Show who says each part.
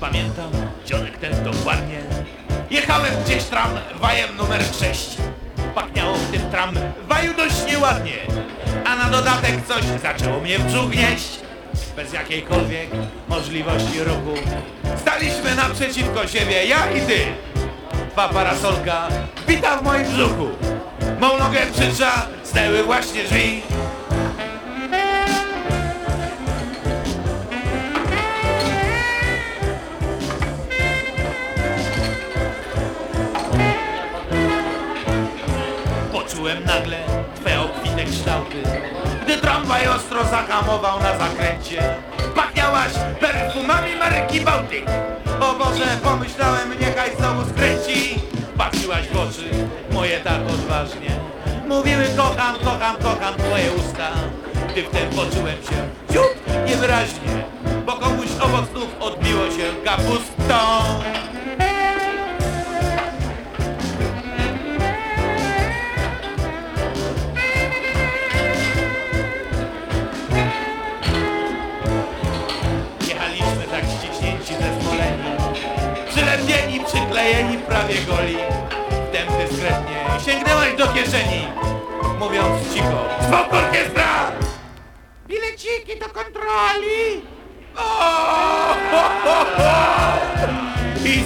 Speaker 1: pamiętam, dzionek ten dokładnie. Jechałem gdzieś tam wajem numer 6. Pachniało w tym tramwaju dość nieładnie. A na dodatek coś zaczęło mnie w brzuch gnieść. Bez jakiejkolwiek możliwości ruchu. Staliśmy naprzeciwko siebie, ja i ty. Dwa parasolka wita w moim brzuchu. Mą nogę przycza, zdeły właśnie drzwi. Poczułem nagle twe obfite kształty. Gdy tramwaj ostro zahamował na zakręcie Pachniałaś perfumami marki Bałtyk. O Boże, pomyślałem, niechaj znowu skręci. Patrzyłaś w oczy, moje tak odważnie. Mówiły kocham, kocham, kocham twoje usta. Gdy wtem poczułem się ciut niewyraźnie Bo komuś obok odbiło się kapustą Przyklejeni, prawie goli Wtem dyskretnie sięgnęłaś do kieszeni Mówiąc cicho Spok orkiestra! Bileciki do kontroli! O! I